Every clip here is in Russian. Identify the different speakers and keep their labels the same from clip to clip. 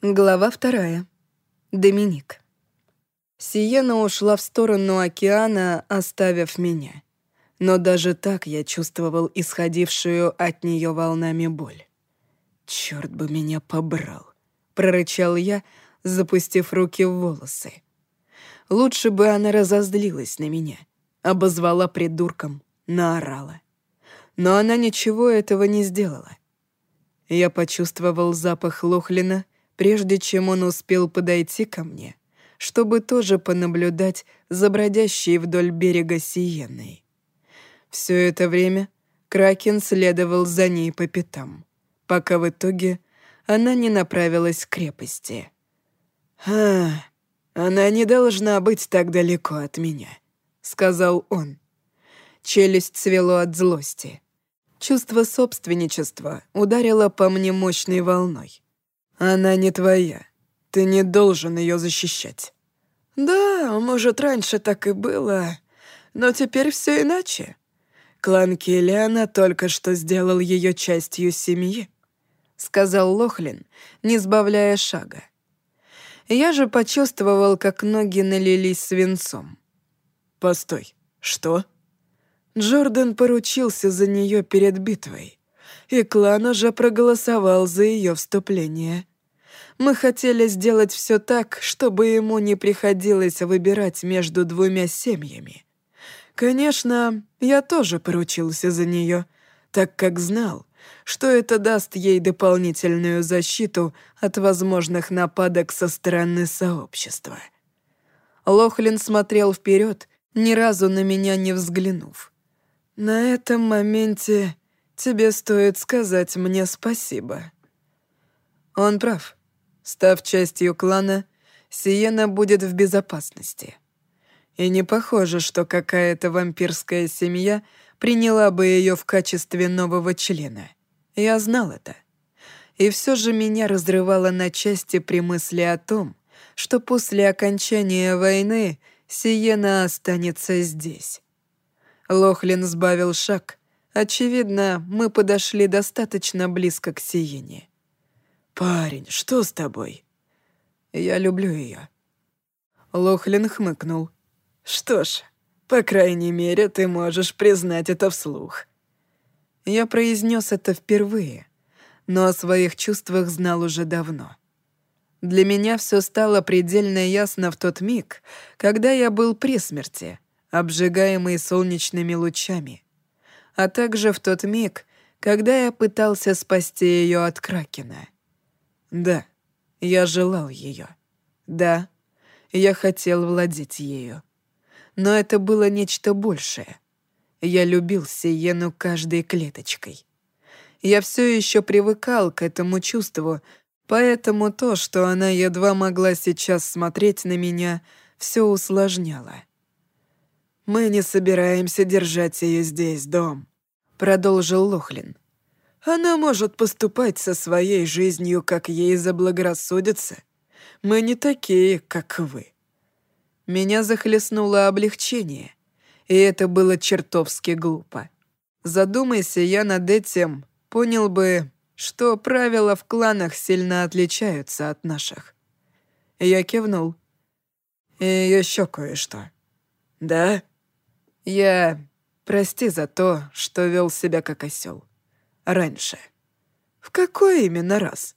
Speaker 1: Глава вторая. Доминик. Сиена ушла в сторону океана, оставив меня. Но даже так я чувствовал исходившую от нее волнами боль. Черт бы меня побрал, прорычал я, запустив руки в волосы. Лучше бы она разозлилась на меня, обозвала придурком, наорала. Но она ничего этого не сделала. Я почувствовал запах Лохлина — прежде чем он успел подойти ко мне, чтобы тоже понаблюдать за бродящей вдоль берега Сиеной. Все это время Кракен следовал за ней по пятам, пока в итоге она не направилась к крепости. «А, она не должна быть так далеко от меня», — сказал он. Челюсть свело от злости. Чувство собственничества ударило по мне мощной волной. Она не твоя. Ты не должен ее защищать. Да, может, раньше так и было, но теперь все иначе. Клан Киллиана только что сделал ее частью семьи, сказал Лохлин, не сбавляя шага. Я же почувствовал, как ноги налились свинцом. Постой, что? Джордан поручился за нее перед битвой, и клан уже проголосовал за ее вступление. Мы хотели сделать все так, чтобы ему не приходилось выбирать между двумя семьями. Конечно, я тоже поручился за нее, так как знал, что это даст ей дополнительную защиту от возможных нападок со стороны сообщества. Лохлин смотрел вперед, ни разу на меня не взглянув. На этом моменте тебе стоит сказать мне спасибо. Он прав. Став частью клана, Сиена будет в безопасности. И не похоже, что какая-то вампирская семья приняла бы ее в качестве нового члена. Я знал это. И все же меня разрывало на части при мысли о том, что после окончания войны Сиена останется здесь. Лохлин сбавил шаг. Очевидно, мы подошли достаточно близко к Сиене. «Парень, что с тобой?» «Я люблю ее». Лохлин хмыкнул. «Что ж, по крайней мере, ты можешь признать это вслух». Я произнес это впервые, но о своих чувствах знал уже давно. Для меня все стало предельно ясно в тот миг, когда я был при смерти, обжигаемый солнечными лучами, а также в тот миг, когда я пытался спасти ее от Кракена. Да, я желал ее. Да, я хотел владеть ею. Но это было нечто большее. Я любил Сиену каждой клеточкой. Я все еще привыкал к этому чувству, поэтому то, что она едва могла сейчас смотреть на меня, все усложняло. «Мы не собираемся держать ее здесь, дом», — продолжил Лохлин. Она может поступать со своей жизнью, как ей заблагорассудится. Мы не такие, как вы». Меня захлестнуло облегчение, и это было чертовски глупо. Задумайся я над этим, понял бы, что правила в кланах сильно отличаются от наших. Я кивнул. И еще кое-что. Да? Я... Прости за то, что вел себя как осел раньше. В какой именно раз?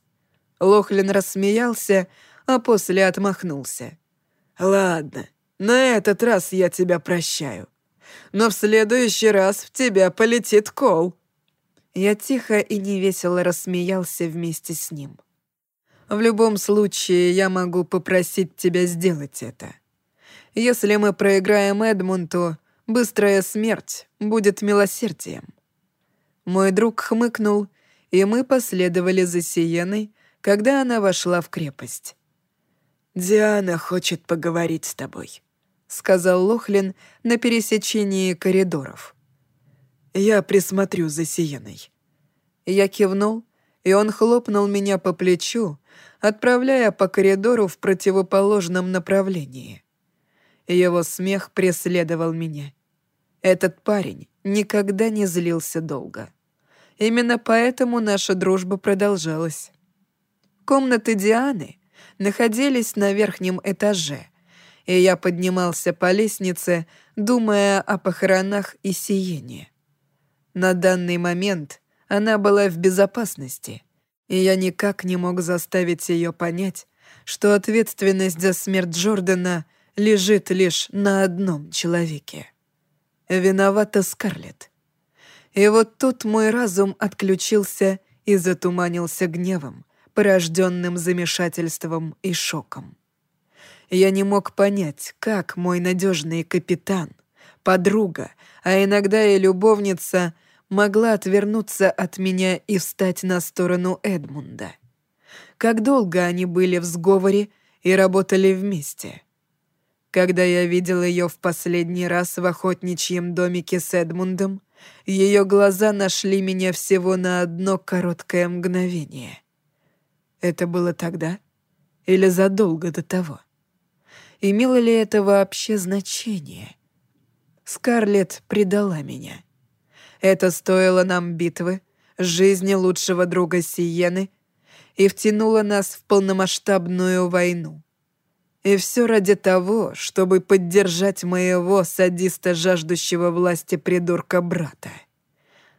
Speaker 1: Лохлин рассмеялся, а после отмахнулся. Ладно, на этот раз я тебя прощаю. Но в следующий раз в тебя полетит кол. Я тихо и невесело рассмеялся вместе с ним. В любом случае, я могу попросить тебя сделать это. Если мы проиграем Эдмунту, быстрая смерть будет милосердием. Мой друг хмыкнул, и мы последовали за Сиеной, когда она вошла в крепость. «Диана хочет поговорить с тобой», — сказал Лохлин на пересечении коридоров. «Я присмотрю за Сиеной». Я кивнул, и он хлопнул меня по плечу, отправляя по коридору в противоположном направлении. Его смех преследовал меня. Этот парень никогда не злился долго. Именно поэтому наша дружба продолжалась. комнаты Дианы находились на верхнем этаже, и я поднимался по лестнице, думая о похоронах и сиении. На данный момент она была в безопасности, и я никак не мог заставить ее понять, что ответственность за смерть Джордана лежит лишь на одном человеке. Виновата Скарлетт. И вот тут мой разум отключился и затуманился гневом, порожденным замешательством и шоком. Я не мог понять, как мой надежный капитан, подруга, а иногда и любовница могла отвернуться от меня и встать на сторону Эдмунда. Как долго они были в сговоре и работали вместе. Когда я видел ее в последний раз в охотничьем домике с Эдмундом, ее глаза нашли меня всего на одно короткое мгновение. Это было тогда или задолго до того? Имело ли это вообще значение? Скарлетт предала меня. Это стоило нам битвы, жизни лучшего друга Сиены и втянуло нас в полномасштабную войну. И все ради того, чтобы поддержать моего садиста, жаждущего власти придурка брата.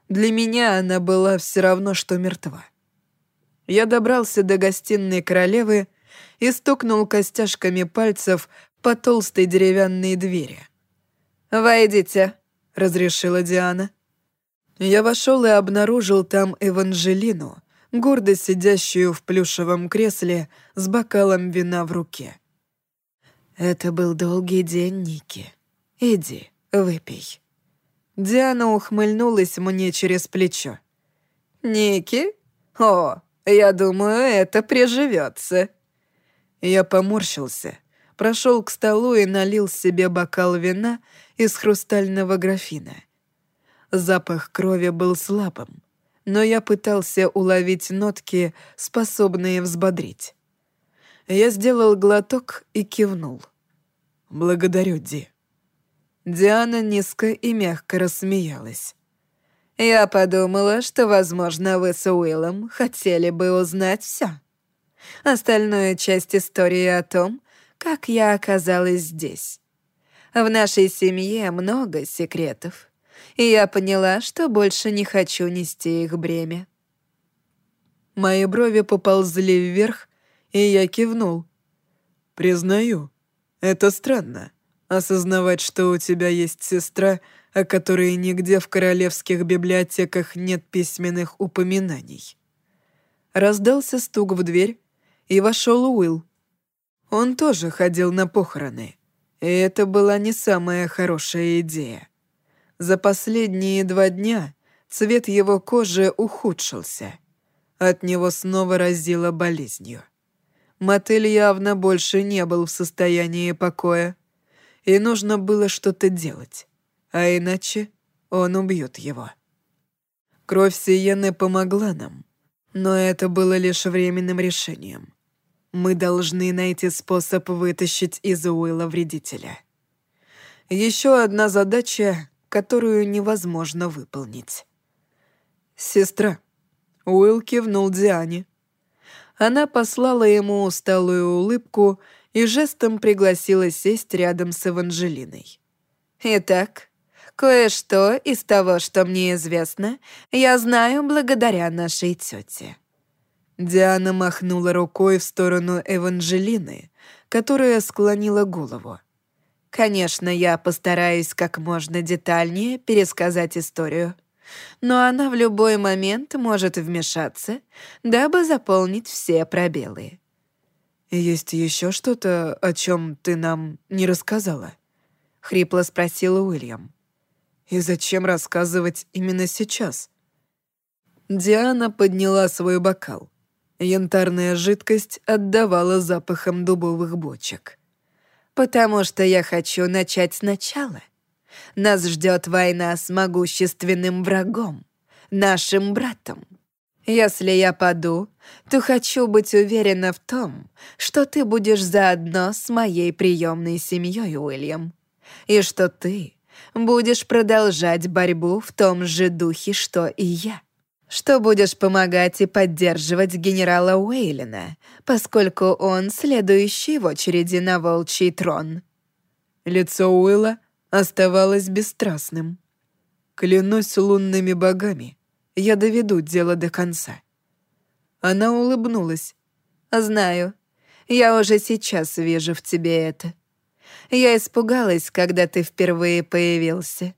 Speaker 1: Для меня она была все равно, что мертва. Я добрался до гостиной королевы и стукнул костяшками пальцев по толстой деревянной двери. «Войдите», — разрешила Диана. Я вошел и обнаружил там Эванжелину, гордо сидящую в плюшевом кресле с бокалом вина в руке. «Это был долгий день, Ники. Иди, выпей». Диана ухмыльнулась мне через плечо. «Ники? О, я думаю, это приживется». Я поморщился, прошел к столу и налил себе бокал вина из хрустального графина. Запах крови был слабым, но я пытался уловить нотки, способные взбодрить. Я сделал глоток и кивнул. «Благодарю, Ди». Диана низко и мягко рассмеялась. «Я подумала, что, возможно, вы с Уиллом хотели бы узнать все. Остальную часть истории о том, как я оказалась здесь. В нашей семье много секретов, и я поняла, что больше не хочу нести их бремя». Мои брови поползли вверх, и я кивнул. «Признаю, это странно, осознавать, что у тебя есть сестра, о которой нигде в королевских библиотеках нет письменных упоминаний. Раздался стук в дверь, и вошел Уилл. Он тоже ходил на похороны, и это была не самая хорошая идея. За последние два дня цвет его кожи ухудшился. От него снова разило болезнью. Мотель явно больше не был в состоянии покоя, и нужно было что-то делать, а иначе он убьет его. Кровь Сиены помогла нам, но это было лишь временным решением. Мы должны найти способ вытащить из Уилла вредителя. Еще одна задача, которую невозможно выполнить. «Сестра», — Уилл кивнул Диане, она послала ему усталую улыбку и жестом пригласила сесть рядом с Эванжелиной. «Итак, кое-что из того, что мне известно, я знаю благодаря нашей тете». Диана махнула рукой в сторону Эванжелины, которая склонила голову. «Конечно, я постараюсь как можно детальнее пересказать историю но она в любой момент может вмешаться, дабы заполнить все пробелы. «Есть еще что-то, о чем ты нам не рассказала?» — хрипло спросила Уильям. «И зачем рассказывать именно сейчас?» Диана подняла свой бокал. Янтарная жидкость отдавала запахом дубовых бочек. «Потому что я хочу начать сначала. Нас ждет война с могущественным врагом, нашим братом. Если я паду, то хочу быть уверена в том, что ты будешь заодно с моей приемной семьей, Уильям, и что ты будешь продолжать борьбу в том же духе, что и я, что будешь помогать и поддерживать генерала Уэйлина, поскольку он следующий в очереди на волчий трон». Лицо Уилла оставалось бесстрастным. «Клянусь лунными богами, я доведу дело до конца». Она улыбнулась. «Знаю. Я уже сейчас вижу в тебе это. Я испугалась, когда ты впервые появился.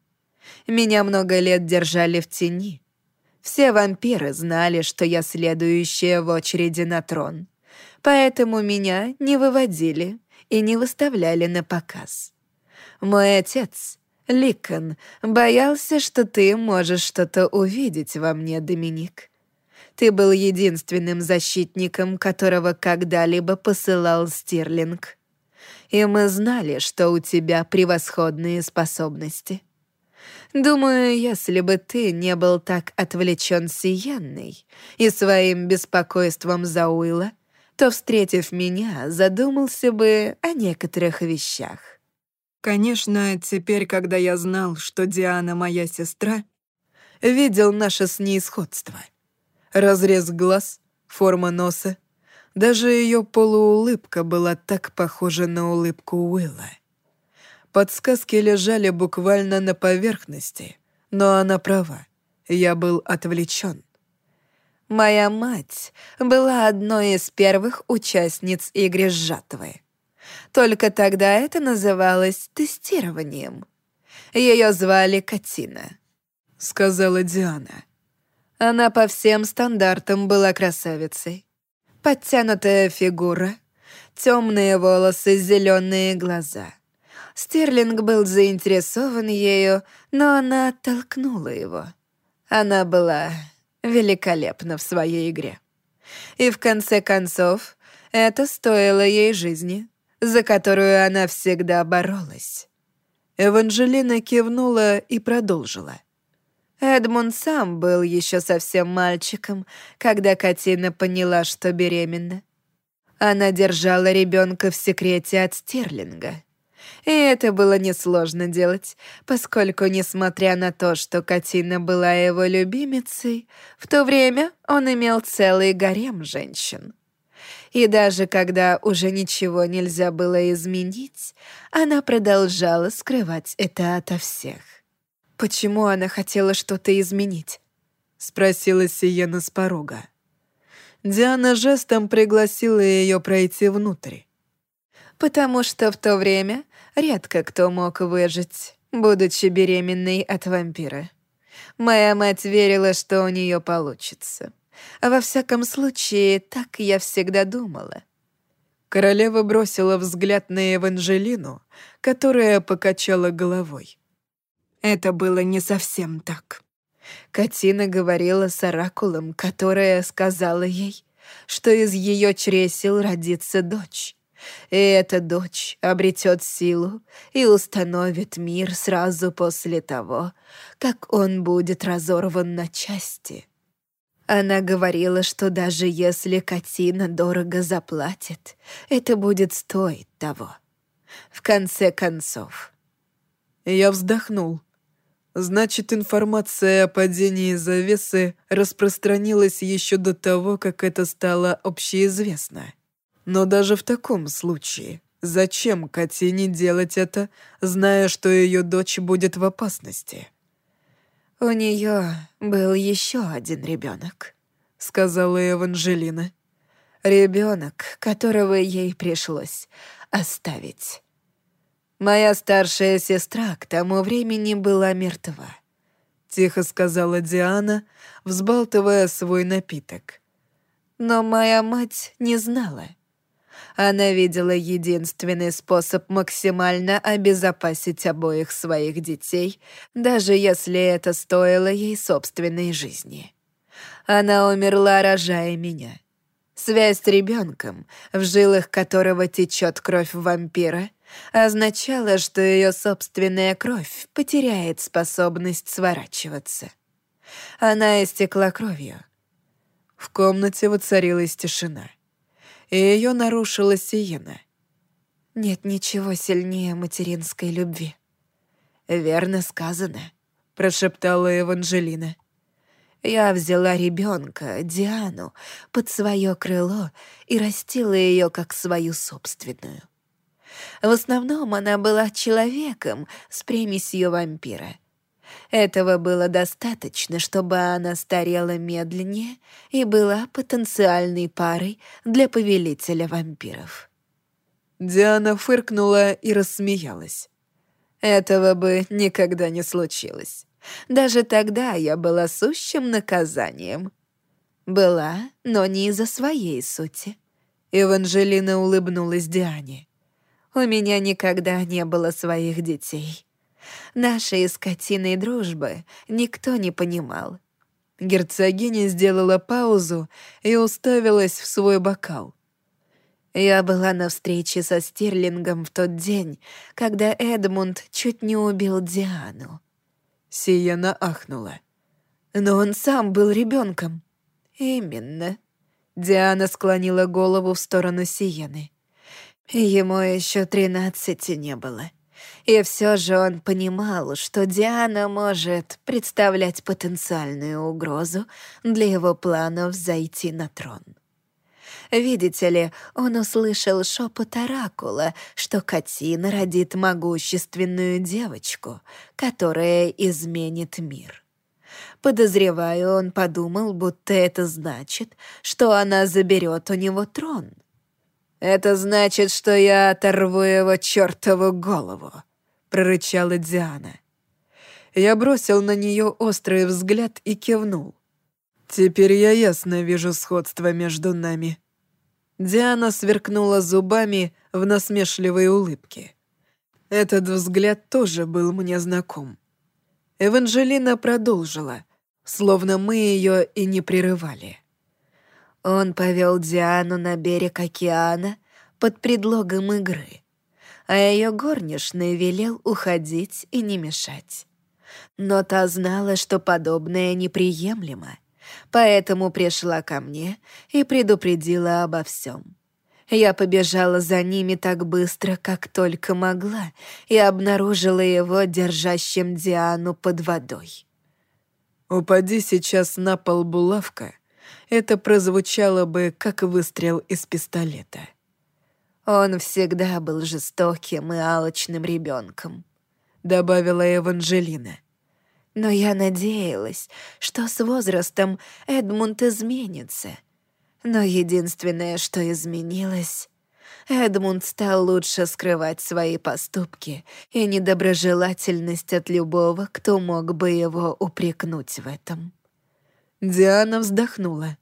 Speaker 1: Меня много лет держали в тени. Все вампиры знали, что я следующая в очереди на трон. Поэтому меня не выводили и не выставляли на показ. Мой отец, Ликон, боялся, что ты можешь что-то увидеть во мне, Доминик. Ты был единственным защитником, которого когда-либо посылал Стирлинг. И мы знали, что у тебя превосходные способности. Думаю, если бы ты не был так отвлечен Сиянной и своим беспокойством за Уилла, то, встретив меня, задумался бы о некоторых вещах. Конечно, теперь, когда я знал, что Диана моя сестра, видел наше с ней сходство. Разрез глаз, форма носа, даже ее полуулыбка была так похожа на улыбку Уилла. Подсказки лежали буквально на поверхности, но она права. Я был отвлечен. Моя мать была одной из первых участниц игры с жатвой. Только тогда это называлось тестированием. Ее звали Катина, сказала Диана. Она по всем стандартам была красавицей. Подтянутая фигура, темные волосы, зеленые глаза — Стерлинг был заинтересован ею, но она оттолкнула его. Она была великолепна в своей игре. И в конце концов, это стоило ей жизни, за которую она всегда боролась. Эванжелина кивнула и продолжила. Эдмунд сам был еще совсем мальчиком, когда Катина поняла, что беременна. Она держала ребенка в секрете от Стерлинга. И это было несложно делать, поскольку, несмотря на то, что Катина была его любимицей, в то время он имел целый гарем женщин. И даже когда уже ничего нельзя было изменить, она продолжала скрывать это ото всех. «Почему она хотела что-то изменить?» — спросила Сиена с порога. Диана жестом пригласила ее пройти внутрь. «Потому что в то время редко кто мог выжить, будучи беременной от вампира. Моя мать верила, что у нее получится. Во всяком случае, так я всегда думала. Королева бросила взгляд на Эванжелину, которая покачала головой. Это было не совсем так. Катина говорила с оракулом, которая сказала ей, что из ее чресел родится дочь. И эта дочь обретет силу и установит мир сразу после того, как он будет разорван на части. Она говорила, что даже если Катина дорого заплатит, это будет стоить того. В конце концов. Я вздохнул. Значит, информация о падении завесы распространилась еще до того, как это стало общеизвестно. Но даже в таком случае, зачем Катине делать это, зная, что ее дочь будет в опасности? «У нее был еще один ребенок», — сказала Эванжелина. Ребенок, которого ей пришлось оставить. Моя старшая сестра к тому времени была мертва. Тихо сказала Диана, взбалтывая свой напиток. Но моя мать не знала. Она видела единственный способ максимально обезопасить обоих своих детей, даже если это стоило ей собственной жизни. Она умерла, рожая меня. Связь с ребенком, в жилах которого течет кровь вампира, означала, что ее собственная кровь потеряет способность сворачиваться. Она истекла кровью. В комнате воцарилась тишина и ее нарушила Сиена. «Нет ничего сильнее материнской любви». «Верно сказано», — прошептала Эванжелина.
Speaker 2: Я взяла ребенка, Диану, под свое крыло и растила ее как свою собственную. В основном она была человеком с примесью вампира. Этого было достаточно, чтобы она старела медленнее и была потенциальной парой для повелителя вампиров.
Speaker 1: Диана фыркнула и рассмеялась.
Speaker 2: Этого бы никогда не случилось. Даже тогда я была сущим наказанием. Была, но не из-за своей сути. Эванжелина улыбнулась Диане. У меня никогда не было своих детей. Нашей скотиной дружбы никто не понимал.
Speaker 1: Герцогиня сделала паузу и уставилась в свой бокал.
Speaker 2: Я была на встрече со Стерлингом в тот день, когда Эдмунд чуть не убил Диану.
Speaker 1: Сиена ахнула.
Speaker 2: Но он сам был ребенком. Именно. Диана склонила голову в сторону Сиены. Ему еще тринадцати не было. И все же он понимал, что Диана может представлять потенциальную угрозу для его планов зайти на трон. Видите ли, он услышал шепот Оракула, что Катина родит могущественную девочку, которая изменит мир. Подозреваю, он подумал, будто это значит, что она заберет у него трон — «Это значит, что я оторву его чертову голову», — прорычала Диана.
Speaker 1: Я бросил на нее острый взгляд и кивнул. «Теперь я ясно вижу сходство между нами». Диана сверкнула зубами в насмешливой улыбке. Этот взгляд тоже был мне знаком. Эванжелина продолжила, словно мы ее и не прерывали.
Speaker 2: Он повел Диану на берег океана под предлогом игры, а ее горничный велел уходить и не мешать. Но та знала, что подобное неприемлемо, поэтому пришла ко мне и предупредила обо всем. Я побежала за ними так быстро, как только могла, и обнаружила его держащим Диану под водой.
Speaker 1: «Упади сейчас на пол булавка», это прозвучало бы, как выстрел из пистолета.
Speaker 2: «Он всегда был жестоким и алчным ребенком», —
Speaker 1: добавила Эванжелина.
Speaker 2: «Но я надеялась, что с возрастом Эдмунд изменится. Но единственное, что изменилось...» Эдмунд стал лучше скрывать свои поступки и недоброжелательность от любого, кто мог бы его упрекнуть в этом.
Speaker 1: Диана вздохнула.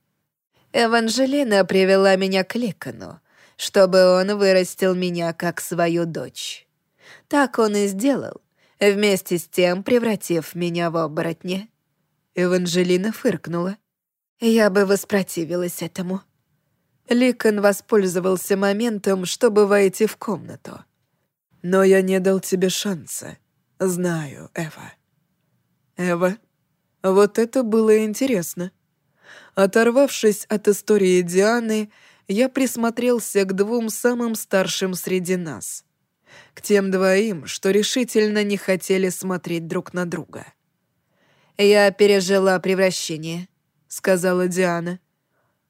Speaker 2: «Эванжелина привела меня к Ликону, чтобы он вырастил меня как свою дочь. Так он и сделал, вместе с тем превратив меня в оборотня».
Speaker 1: Эванжелина фыркнула.
Speaker 2: «Я бы воспротивилась этому».
Speaker 1: Ликон воспользовался моментом, чтобы войти в комнату. «Но я не дал тебе шанса. Знаю, Эва». «Эва?» Вот это было интересно. Оторвавшись от истории Дианы, я присмотрелся к двум самым старшим среди нас. К тем двоим, что решительно не хотели смотреть друг на друга.
Speaker 2: «Я пережила превращение», — сказала Диана.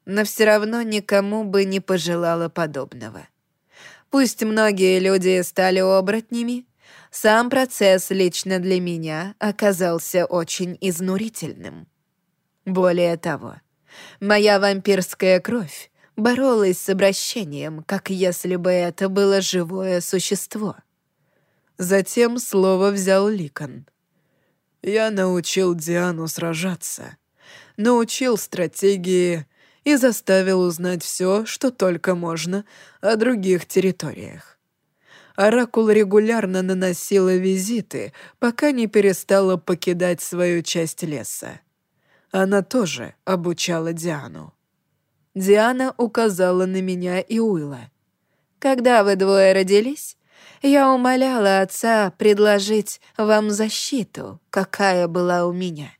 Speaker 2: «Но все равно никому бы не пожелала подобного. Пусть многие люди стали оборотнями, сам процесс лично для меня оказался очень изнурительным. Более того, моя вампирская кровь боролась с обращением, как если бы это было живое существо.
Speaker 1: Затем слово взял Ликон. «Я научил Диану сражаться, научил стратегии и заставил узнать все, что только можно о других территориях. Оракул регулярно наносила визиты, пока не перестала покидать свою часть леса. Она тоже обучала Диану. Диана указала на меня и Уилла.
Speaker 2: «Когда вы двое родились, я умоляла отца предложить вам защиту, какая была у меня.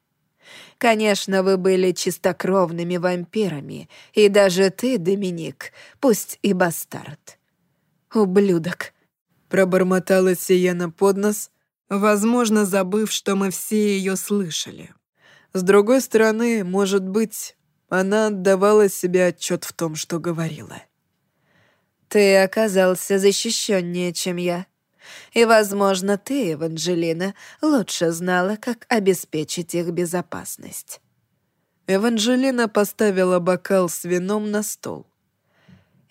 Speaker 2: Конечно, вы были чистокровными вампирами, и даже ты, Доминик, пусть и бастард. Ублюдок,
Speaker 1: Пробормотала Сиена под нос, возможно, забыв, что мы все ее слышали. С другой стороны, может быть, она отдавала себе отчет в том, что говорила.
Speaker 2: «Ты оказался защищеннее, чем я. И, возможно, ты, Эванжелина, лучше знала, как обеспечить их безопасность».
Speaker 1: Эванжелина поставила бокал с вином на стол.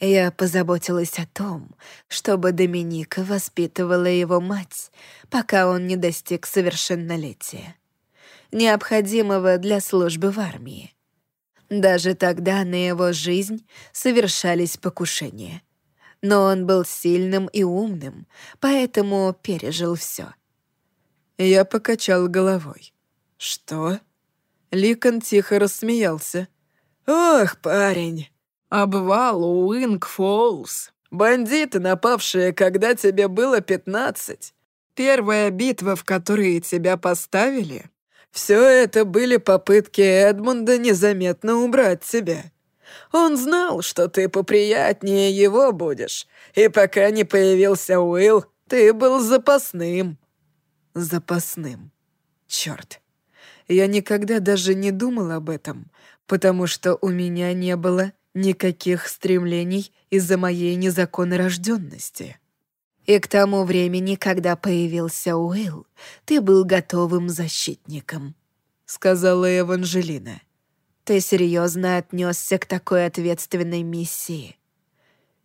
Speaker 2: Я позаботилась о том, чтобы Доминика воспитывала его мать, пока он не достиг совершеннолетия, необходимого для службы в армии. Даже тогда на его жизнь совершались покушения. Но он был сильным и умным, поэтому пережил все.
Speaker 1: Я покачал головой. «Что?» Ликон тихо рассмеялся. «Ох, парень, обвал Уинг-Фоллс. Бандиты, напавшие, когда тебе было пятнадцать. Первая битва, в которой тебя поставили. Все это были попытки Эдмунда незаметно убрать тебя. Он знал, что ты поприятнее его будешь, и пока не появился Уилл, ты был запасным». «Запасным. Черт. Я никогда даже не думал об этом, потому что у меня не было никаких стремлений из-за моей незаконнорожденности.
Speaker 2: И к тому времени, когда появился Уилл, ты был готовым защитником», — сказала Эванжелина. «Ты серьезно отнесся к такой ответственной миссии?»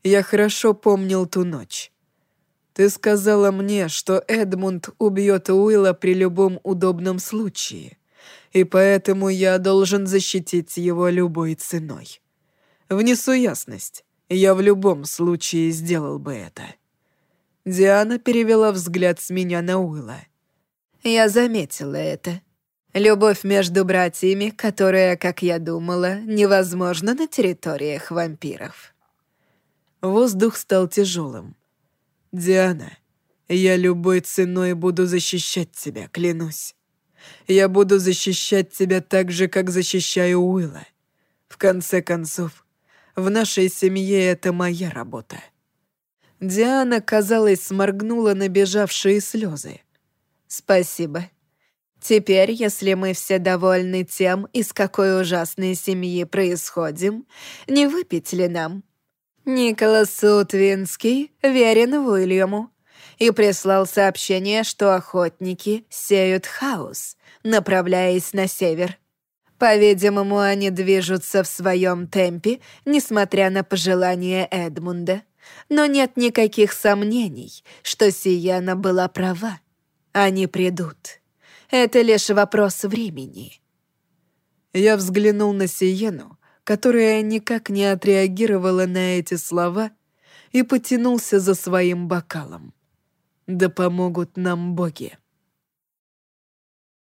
Speaker 1: «Я хорошо помнил ту ночь. Ты сказала мне, что Эдмунд убьет Уилла при любом удобном случае и поэтому я должен защитить его любой ценой. Внесу ясность, я в любом случае сделал бы это». Диана перевела взгляд с меня на Уилла.
Speaker 2: «Я заметила это. Любовь между братьями, которая, как я думала, невозможна на территориях вампиров».
Speaker 1: Воздух стал тяжелым. «Диана, я любой ценой буду защищать тебя, клянусь. Я буду защищать тебя так же, как защищаю Уилла. В конце концов, в нашей семье это моя работа». Диана, казалось, сморгнула набежавшие слезы.
Speaker 2: «Спасибо. Теперь, если мы все довольны тем, из какой ужасной семьи происходим, не выпить ли нам? Николас Утвинский верен Уильяму и прислал сообщение, что охотники сеют хаос, направляясь на север. По-видимому, они движутся в своем темпе, несмотря на пожелания Эдмунда. Но нет никаких сомнений, что Сиена была права. Они придут. Это лишь вопрос времени.
Speaker 1: Я взглянул на Сиену, которая никак не отреагировала на эти слова, и потянулся за своим бокалом. Да помогут нам боги.